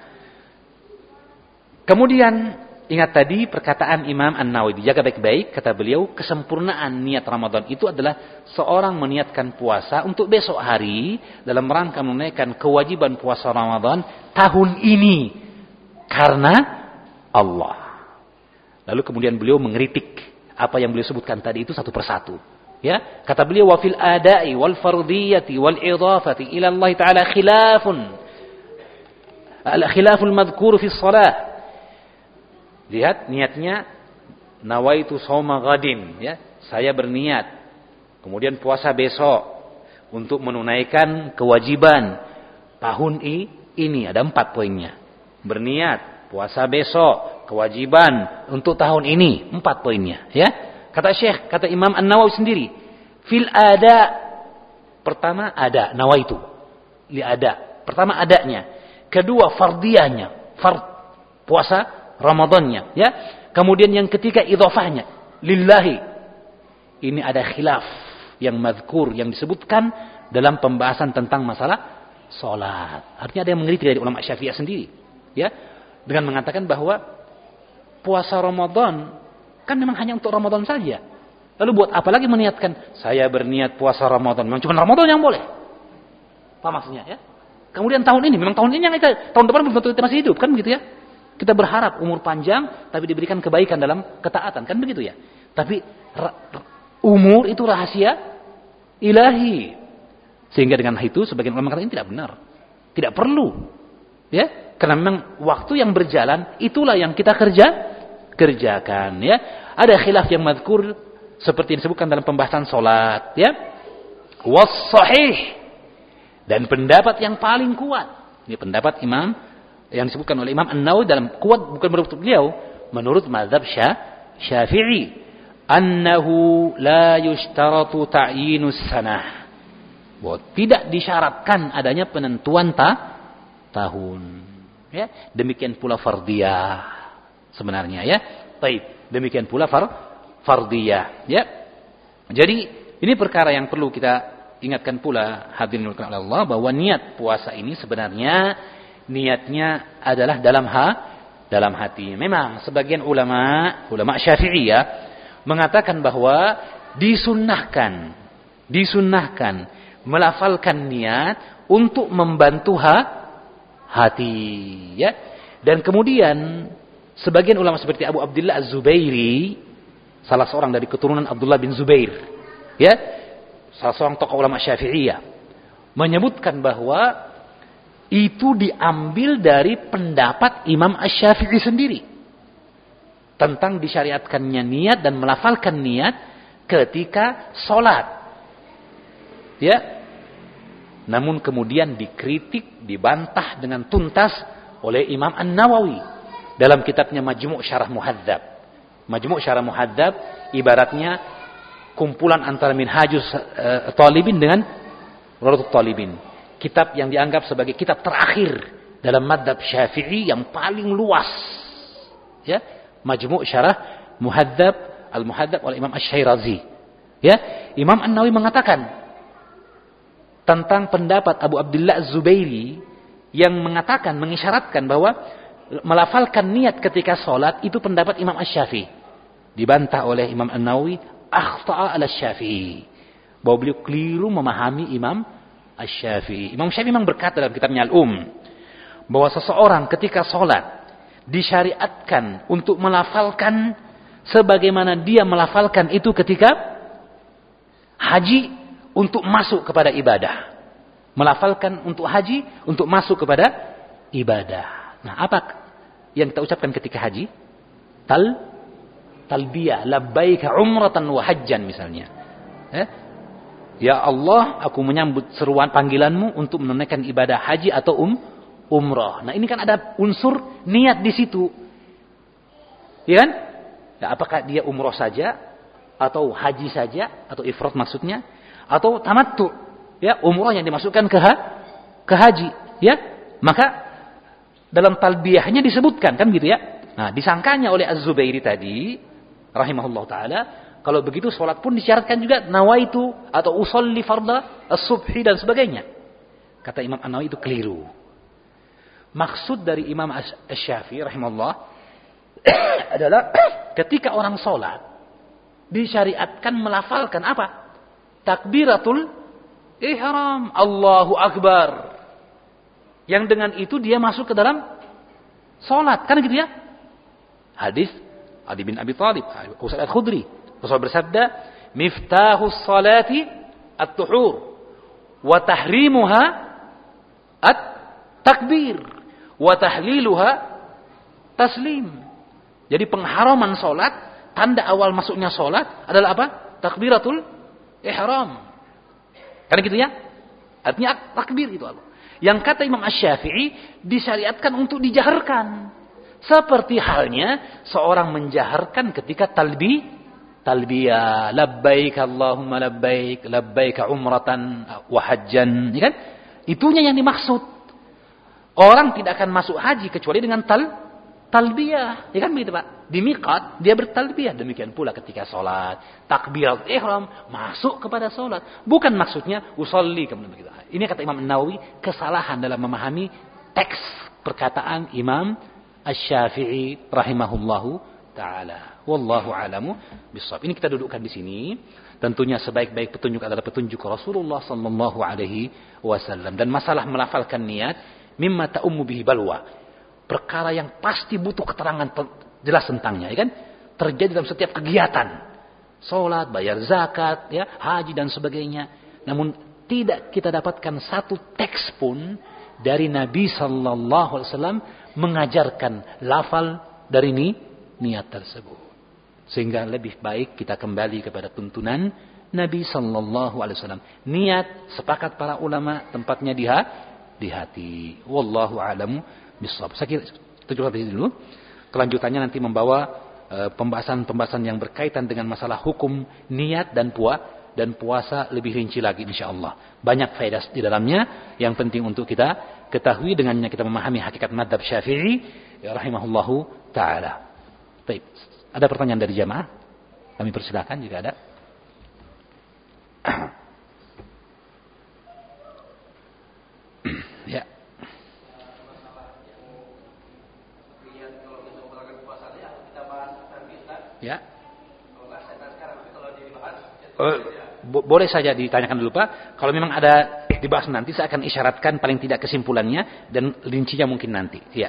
Kemudian ingat tadi perkataan Imam An-Nawawi dijaga baik-baik kata beliau kesempurnaan niat Ramadan itu adalah seorang meniatkan puasa untuk besok hari dalam rangka menunaikan kewajiban puasa Ramadan tahun ini karena Allah. Lalu kemudian beliau mengkritik apa yang beliau sebutkan tadi itu satu persatu. Ya, kata beliau wa fil ada'i wal fardiyati wal idafati taala khilafun. Al khilaful madhkur fi shalah Lihat niatnya nawaitu soma gadin ya. Saya berniat kemudian puasa besok untuk menunaikan kewajiban tahun ini ada empat poinnya. Berniat puasa besok kewajiban untuk tahun ini empat poinnya ya. Kata Syekh, kata Imam An-Nawawi sendiri, fil ada pertama ada nawaitu li ada. Pertama adanya, kedua fardiyahnya, fard puasa Ramadannya, ya. Kemudian yang ketiga idhafahnya lillahi. Ini ada khilaf yang madhkur yang disebutkan dalam pembahasan tentang masalah Salat. Artinya ada yang mengkritik dari ulama Syafi'iyah sendiri, ya, dengan mengatakan bahwa puasa Ramadan kan memang hanya untuk Ramadan saja. Lalu buat apa lagi meniatkan saya berniat puasa Ramadan? Memang cuma Ramadan yang boleh. Apa maksudnya ya? Kemudian tahun ini, memang tahun ini yang kita, tahun depan belum tentu kita masih hidup, kan begitu ya? Kita berharap umur panjang, tapi diberikan kebaikan dalam ketaatan, kan begitu ya? Tapi umur itu rahasia ilahi. Sehingga dengan itu sebagian ulama mengatakan ini tidak benar. Tidak perlu. Ya, karena memang waktu yang berjalan itulah yang kita kerja kerjakan ya. Ada khilaf yang madkur seperti disebutkan dalam pembahasan salat ya. Was sahih dan pendapat yang paling kuat. Ini pendapat Imam yang disebutkan oleh Imam An-Nawawi dalam kuat bukan menurut beliau, menurut mazhab Syafi'i, annahu la yushtaratu ta'yinus sanah. Bahwa tidak disyaratkan adanya penentuan ta tahun. Ya, demikian pula fardiyah sebenarnya ya. Baik, demikian pula far fardiyah ya. Jadi ini perkara yang perlu kita ingatkan pula hadirin oleh Allah bahwa niat puasa ini sebenarnya niatnya adalah dalam ha dalam hati. Memang sebagian ulama, ulama Syafi'iyah mengatakan bahwa disunnahkan disunnahkan melafalkan niat untuk membantu ha, hati ya. Dan kemudian sebagian ulama seperti Abu Abdullah Az-Zubairi salah seorang dari keturunan Abdullah bin Zubair ya salah seorang tokoh ulama Syafi'iyah menyebutkan bahwa itu diambil dari pendapat Imam Asy-Syafi'i sendiri tentang disyariatkannya niat dan melafalkan niat ketika sholat. Ya, namun kemudian dikritik, dibantah dengan tuntas oleh Imam An-Nawawi dalam kitabnya Majmu' Syarah Muhadzab. Majmu' Syarah Muhadzab ibaratnya kumpulan antara Minhajus uh, Talibin dengan Raudatul Talibin. Kitab yang dianggap sebagai kitab terakhir dalam madhab syafi'i yang paling luas. Ya, Majmu' Syarah Muhadzab Al-Muhadzab oleh Imam Asy-Syairazi. Ya, Imam An-Nawawi mengatakan tentang pendapat Abu Abdullah Zubairi yang mengatakan mengisyaratkan bahwa melafalkan niat ketika sholat itu pendapat Imam Asy-Syafi'i. Dibantah oleh Imam An-Nawawi akhta'a ala syafi'i. Bahwa beliau keliru memahami Imam Asy-Syafi'i. Imam Syafi'i memang berkata dalam kitabnya Al-Um. Bahwa seseorang ketika sholat disyariatkan untuk melafalkan sebagaimana dia melafalkan itu ketika haji untuk masuk kepada ibadah. Melafalkan untuk haji untuk masuk kepada ibadah. Nah, apa yang kita ucapkan ketika haji? Tal talbiyah labbaika umratan wa hajjan misalnya eh? Ya Allah aku menyambut seruan panggilanmu untuk menunaikan ibadah haji atau um umrah. Nah ini kan ada unsur niat di situ. Ya kan? Ya, apakah dia umrah saja atau haji saja atau ifrat maksudnya? Atau tamattu ya umrah yang dimasukkan ke ha ke haji ya? Maka dalam talbiyahnya disebutkan kan gitu ya? Nah, disangkanya oleh Az-Zubairi tadi rahimahullah taala kalau begitu sholat pun disyaratkan juga nawaitu atau usolli farda as-subhi dan sebagainya. Kata Imam An-Nawawi itu keliru. Maksud dari Imam Asy-Syafi'i rahimahullah adalah ketika orang sholat disyariatkan melafalkan apa? Takbiratul ihram. Allahu Akbar. Yang dengan itu dia masuk ke dalam sholat. Kan gitu ya? Hadis Ali bin Abi Thalib, Sa'id Al-Khudri. Rasul bersabda, "Miftahus salati at-tuhur wa tahrimuha at-takbir wa tahliluha taslim." Jadi pengharaman salat, tanda awal masuknya salat adalah apa? Takbiratul ihram. Karena gitu ya? Artinya takbir itu Allah. Yang kata Imam Asy-Syafi'i disyariatkan untuk dijaharkan. Seperti halnya seorang menjaharkan ketika talbi talbiyah labbaik Allahumma labbaik labbaik umratan wa hajjan ya kan? Itunya yang dimaksud. Orang tidak akan masuk haji kecuali dengan tal talbiyah ya kan begitu Pak? Di miqat dia bertalbiyah. Demikian pula ketika sholat takbirat ihram masuk kepada sholat. Bukan maksudnya usolli kemudian begitu. Ini kata Imam Nawawi kesalahan dalam memahami teks perkataan Imam Asy-Syafi'i rahimahullahu taala wallahu alamu bisawab ini kita dudukkan di sini tentunya sebaik-baik petunjuk adalah petunjuk Rasulullah sallallahu alaihi wasallam dan masalah melafalkan niat mimma ta'ummu bihi balwa perkara yang pasti butuh keterangan jelas tentangnya, ya kan? Terjadi dalam setiap kegiatan. Salat, bayar zakat, ya, haji dan sebagainya. Namun tidak kita dapatkan satu teks pun dari Nabi sallallahu alaihi wasallam mengajarkan lafal dari ini niat tersebut. Sehingga lebih baik kita kembali kepada tuntunan Nabi sallallahu alaihi wasallam. Niat sepakat para ulama tempatnya di hati. Wallahu a'lamu bishawab. Saya kira tujuh dulu. Kelanjutannya nanti membawa eh, pembahasan-pembahasan yang berkaitan dengan masalah hukum niat dan puasa dan puasa lebih rinci lagi insya Allah. Banyak faedah di dalamnya yang penting untuk kita ketahui dengannya kita memahami hakikat madhab syafi'i ya rahimahullahu ta'ala. Baik. Ada pertanyaan dari jamaah? Kami persilakan jika ada. ya. Ya. Uh, boleh saja ditanyakan dulu Pak. Kalau memang ada dibahas nanti saya akan isyaratkan paling tidak kesimpulannya dan rincinya mungkin nanti. Ya.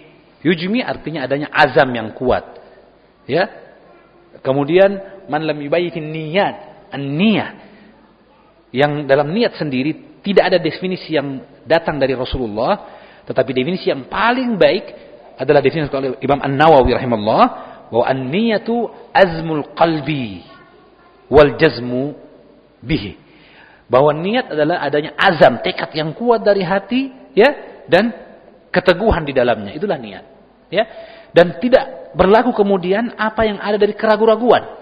Yujmi artinya adanya azam yang kuat. Ya. Kemudian man lam yubayyin niat, an-niyah. Yang dalam niat sendiri tidak ada definisi yang datang dari Rasulullah, tetapi definisi yang paling baik adalah definisi oleh Imam An-Nawawi rahimahullah bahwa an-niyatu azmul qalbi wal jazmu bihi. Bahwa niat adalah adanya azam, tekad yang kuat dari hati ya dan keteguhan di dalamnya. Itulah niat. Ya. Dan tidak berlaku kemudian apa yang ada dari keraguan-raguan.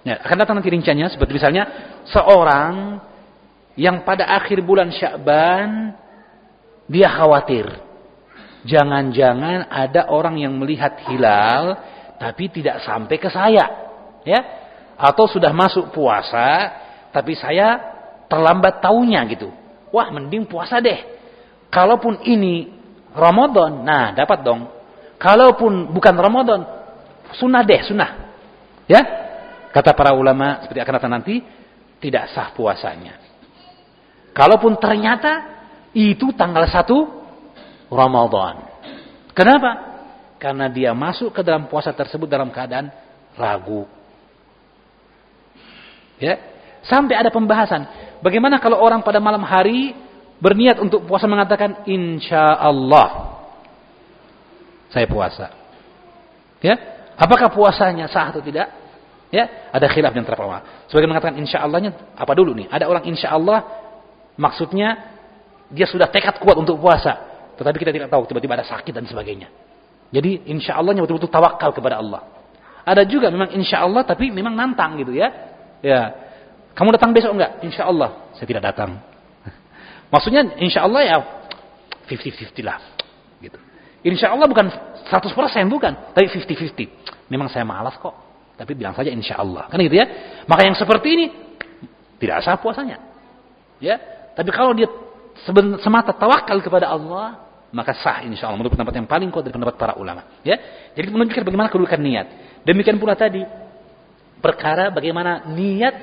Ya, akan datang nanti rinciannya seperti misalnya seorang yang pada akhir bulan Sya'ban dia khawatir Jangan-jangan ada orang yang melihat hilal tapi tidak sampai ke saya. Ya. Atau sudah masuk puasa tapi saya terlambat taunya gitu. Wah, mending puasa deh. Kalaupun ini Ramadan, nah dapat dong. Kalaupun bukan Ramadan, sunnah deh, sunnah. Ya. Kata para ulama seperti akan datang nanti tidak sah puasanya. Kalaupun ternyata itu tanggal 1 Ramadan. Kenapa? Karena dia masuk ke dalam puasa tersebut dalam keadaan ragu. Ya, sampai ada pembahasan. Bagaimana kalau orang pada malam hari berniat untuk puasa mengatakan insya Allah saya puasa. Ya, apakah puasanya sah atau tidak? Ya, ada khilaf yang terpawa. Sebagian mengatakan insya Allahnya apa dulu nih? Ada orang insya Allah maksudnya dia sudah tekad kuat untuk puasa. Tetapi kita tidak tahu tiba-tiba ada sakit dan sebagainya. Jadi insya Allahnya betul-betul tawakal kepada Allah. Ada juga memang insya Allah tapi memang nantang gitu ya. Ya, kamu datang besok enggak? Insya Allah saya tidak datang. Maksudnya insya Allah ya 50-50 lah. Gitu. Insya Allah bukan 100% bukan, tapi 50-50. Memang saya malas kok, tapi bilang saja insya Allah. Kan gitu ya. Maka yang seperti ini tidak sah puasanya. Ya, tapi kalau dia semata tawakal kepada Allah, maka sah insya Allah menurut pendapat yang paling kuat dari pendapat para ulama. Ya, jadi menunjukkan bagaimana kedudukan niat. Demikian pula tadi perkara bagaimana niat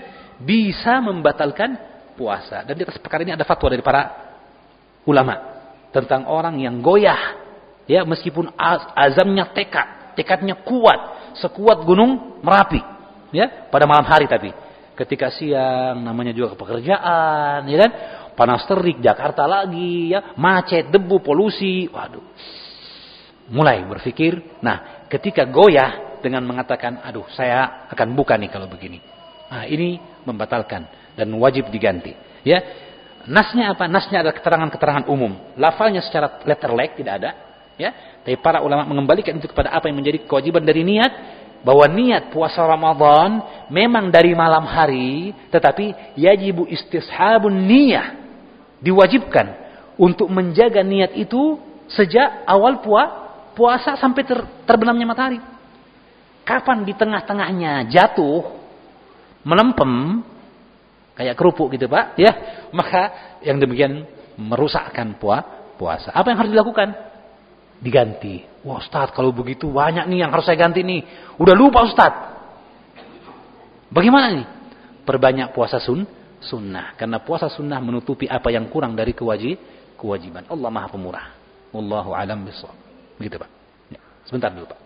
bisa membatalkan puasa. Dan di atas perkara ini ada fatwa dari para ulama tentang orang yang goyah, ya meskipun azamnya tekad, tekadnya kuat, sekuat gunung merapi, ya pada malam hari tapi ketika siang namanya juga pekerjaan, ya kan? panas terik, Jakarta lagi, ya, macet, debu, polusi, waduh. mulai berpikir. Nah, ketika goyah dengan mengatakan, aduh saya akan buka nih kalau begini. Nah, ini membatalkan dan wajib diganti. Ya, nasnya apa? Nasnya adalah keterangan-keterangan umum. Lafalnya secara letter like tidak ada. Ya, tapi para ulama mengembalikan itu kepada apa yang menjadi kewajiban dari niat bahwa niat puasa Ramadan memang dari malam hari tetapi yajibu istishabun niyah diwajibkan untuk menjaga niat itu sejak awal puasa puasa sampai ter, terbenamnya matahari. Kapan di tengah-tengahnya jatuh, melempem, kayak kerupuk gitu Pak, ya, maka yang demikian merusakkan puasa. Apa yang harus dilakukan? Diganti. Wah Ustaz, kalau begitu banyak nih yang harus saya ganti nih. Udah lupa Ustaz. Bagaimana nih? Perbanyak puasa sun, sunnah. Karena puasa sunnah menutupi apa yang kurang dari kewajib, kewajiban. Allah maha pemurah. Wallahu alam bisawab. Begitu Pak. Ya. Sebentar dulu Pak.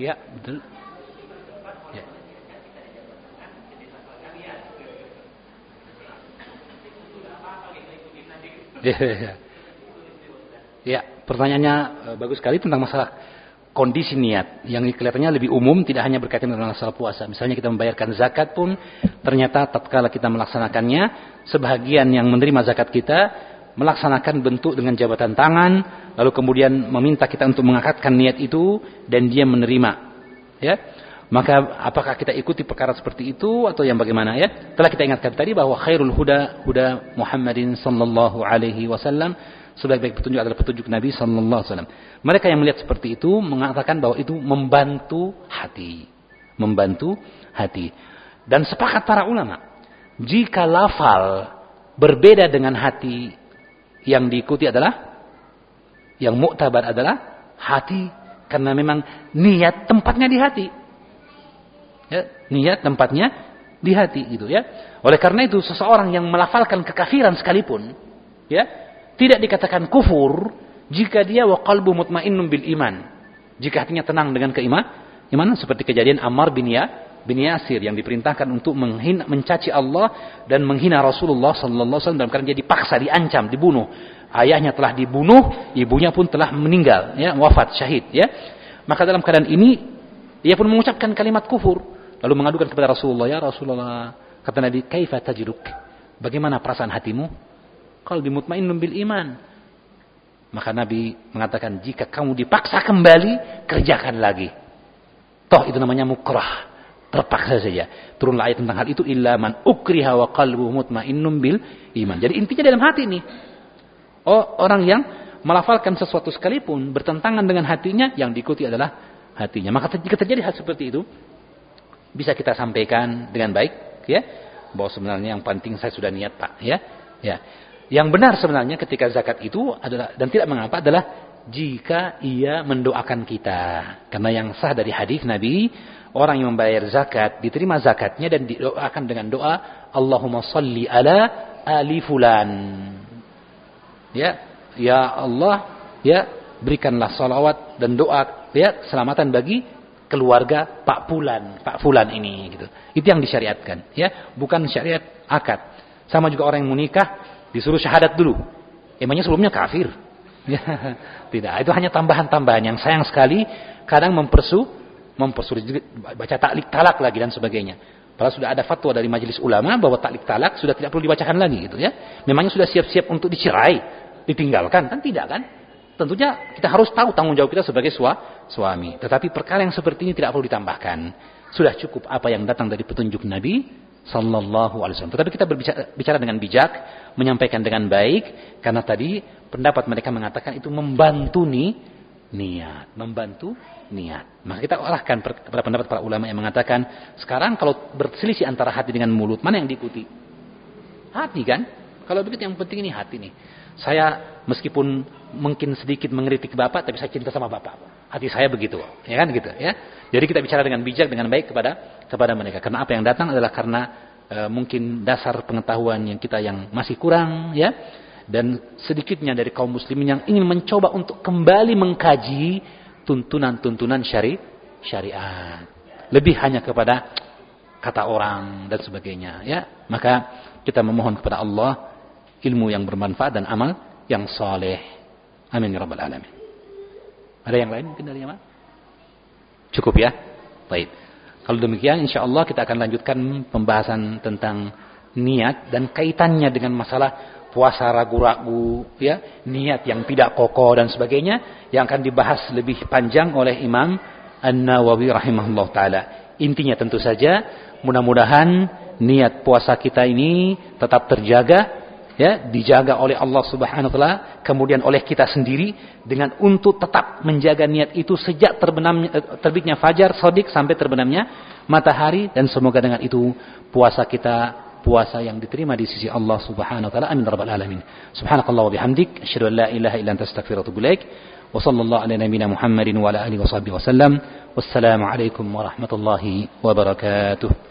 Ya, betul. Ya. Ya, ya. ya, pertanyaannya eh, bagus sekali tentang masalah kondisi niat yang kelihatannya lebih umum tidak hanya berkaitan dengan masalah puasa. Misalnya kita membayarkan zakat pun ternyata tatkala kita melaksanakannya sebahagian yang menerima zakat kita melaksanakan bentuk dengan jabatan tangan, lalu kemudian meminta kita untuk mengangkatkan niat itu dan dia menerima. Ya. Maka apakah kita ikuti perkara seperti itu atau yang bagaimana ya? Telah kita ingatkan tadi bahwa khairul huda huda Muhammadin sallallahu alaihi wasallam sebaik-baik petunjuk adalah petunjuk Nabi sallallahu alaihi wasallam. Mereka yang melihat seperti itu mengatakan bahwa itu membantu hati, membantu hati. Dan sepakat para ulama, jika lafal berbeda dengan hati yang diikuti adalah yang muktabar adalah hati karena memang niat tempatnya di hati. Niat tempatnya di hati gitu ya. Oleh karena itu seseorang yang melafalkan kekafiran sekalipun ya, tidak dikatakan kufur jika dia wa qalbu mutmainnun bil iman. Jika hatinya tenang dengan keiman, iman seperti kejadian Ammar bin Ya bin Yasir yang diperintahkan untuk menghina, mencaci Allah dan menghina Rasulullah sallallahu alaihi wasallam karena dia dipaksa, diancam, dibunuh. Ayahnya telah dibunuh, ibunya pun telah meninggal, ya, wafat syahid, ya. Maka dalam keadaan ini ia pun mengucapkan kalimat kufur lalu mengadukan kepada Rasulullah, ya Rasulullah, kata Nabi, "Kaifa tajiduk?" Bagaimana perasaan hatimu? Qalbi mutmainnun bil iman. Maka Nabi mengatakan, jika kamu dipaksa kembali, kerjakan lagi. Toh itu namanya mukrah terpaksa saja. Turunlah ayat tentang hal itu illa man ukriha wa qalbu mutmainnun bil iman. Jadi intinya dalam hati ini. Oh, orang yang melafalkan sesuatu sekalipun bertentangan dengan hatinya yang diikuti adalah hatinya. Maka jika terjadi hal seperti itu bisa kita sampaikan dengan baik ya bahwa sebenarnya yang penting saya sudah niat Pak ya. Ya. Yang benar sebenarnya ketika zakat itu adalah dan tidak mengapa adalah jika ia mendoakan kita. Karena yang sah dari hadis Nabi orang yang membayar zakat diterima zakatnya dan didoakan dengan doa Allahumma salli ala ali fulan ya ya Allah ya berikanlah salawat dan doa ya keselamatan bagi keluarga Pak Fulan Pak Fulan ini gitu. Itu yang disyariatkan ya. Bukan syariat akad. Sama juga orang yang menikah disuruh syahadat dulu. Emangnya sebelumnya kafir? Ya tidak. Itu hanya tambahan-tambahan yang sayang sekali kadang mempersu mempersulit baca taklik talak lagi dan sebagainya. Padahal sudah ada fatwa dari majelis ulama bahwa taklik talak sudah tidak perlu dibacakan lagi gitu ya. Memangnya sudah siap-siap untuk dicerai, ditinggalkan? Kan tidak kan? Tentunya kita harus tahu tanggung jawab kita sebagai sua, suami. Tetapi perkara yang seperti ini tidak perlu ditambahkan. Sudah cukup apa yang datang dari petunjuk Nabi sallallahu alaihi wasallam. Tetapi kita berbicara bicara dengan bijak, menyampaikan dengan baik karena tadi pendapat mereka mengatakan itu membantu nih niat, membantu niat. Maka kita arahkan kepada pendapat para ulama yang mengatakan sekarang kalau berselisih antara hati dengan mulut, mana yang diikuti? Hati kan? Kalau begitu yang penting ini hati nih. Saya meskipun mungkin sedikit mengkritik Bapak tapi saya cinta sama Bapak. Hati saya begitu, ya kan gitu ya. Jadi kita bicara dengan bijak dengan baik kepada kepada mereka. Karena apa yang datang adalah karena e, mungkin dasar pengetahuan yang kita yang masih kurang ya dan sedikitnya dari kaum muslimin yang ingin mencoba untuk kembali mengkaji tuntunan-tuntunan syari syariat. Lebih hanya kepada kata orang dan sebagainya ya. Maka kita memohon kepada Allah ilmu yang bermanfaat dan amal yang soleh. Amin ya rabbal alamin. Ada yang lain mungkin dari yang Cukup ya? Baik. Kalau demikian insya Allah kita akan lanjutkan pembahasan tentang niat dan kaitannya dengan masalah puasa ragu-ragu, ya, niat yang tidak kokoh dan sebagainya yang akan dibahas lebih panjang oleh Imam An-Nawawi rahimahullah taala. Intinya tentu saja mudah-mudahan niat puasa kita ini tetap terjaga ya dijaga oleh Allah Subhanahu wa taala kemudian oleh kita sendiri dengan untuk tetap menjaga niat itu sejak terbenamnya eh, terbitnya fajar sodik sampai terbenamnya matahari dan semoga dengan itu puasa kita puasa yang diterima di sisi Allah Subhanahu wa taala. Amin rabbal alamin. Subhanakallah wa bihamdik asyhadu an la ilaha illa anta astaghfiruka wa atubu wa sallallahu ala nabiyyina muhammadin wa ala alihi wa sahbihi wasallam wassalamu alaikum warahmatullahi wabarakatuh